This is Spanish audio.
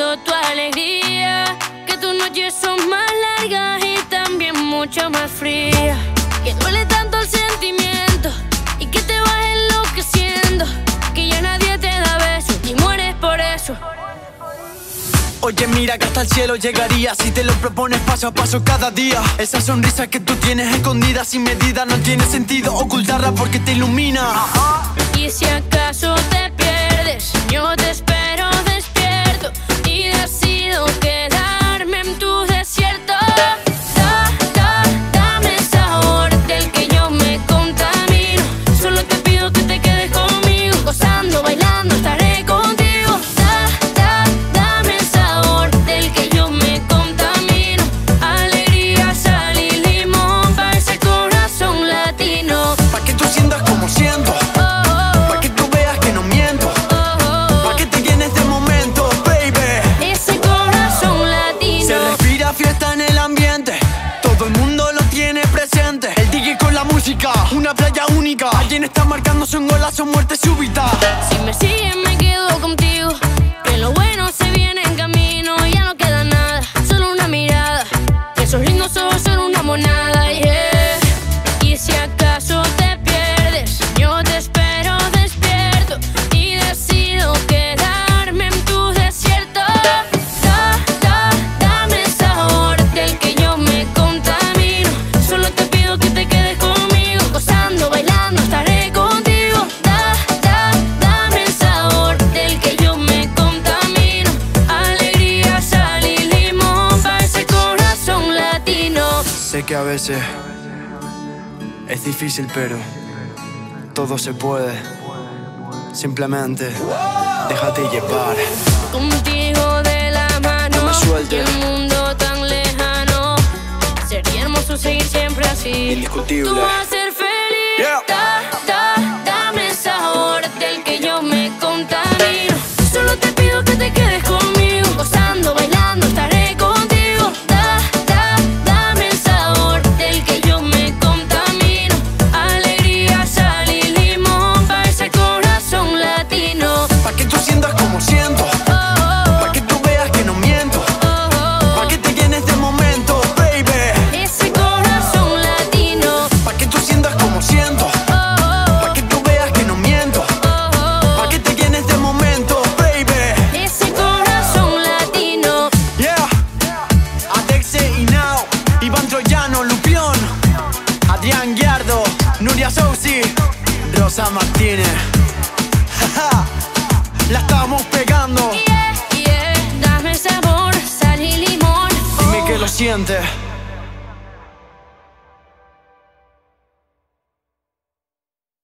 quiero tu alegría. Que tus noches son más largas y también mucho más frías. Que duele tanto el sentimiento y que te vas enloqueciendo. Que ya nadie te da besos y mueres por eso. Oye, mira que hasta el cielo llegaría si te lo propones paso a paso cada día. Esa sonrisa que tú tienes escondida sin medida no tiene sentido ocultarla porque te ilumina. Y si acaso fiesta en el ambiente. Todo el mundo lo tiene presente. El DJ con la música, una playa única. Alguien está marcando su golazo, muerte súbita. Si me sigues me quedo contigo. Que a veces es difícil, pero todo se puede. Simplemente déjate llevar. Contigo de la mano. No me sueltes. y el mundo tan lejano. Sería hermoso seguir siempre así. Indiscutible. Tú vas a ser feliz. Yeah. Sousi. Rosa Martínez. La estamos pegando. Yeah, yeah. Dame sabor, sal y limón. Dime Oh. que lo sientes.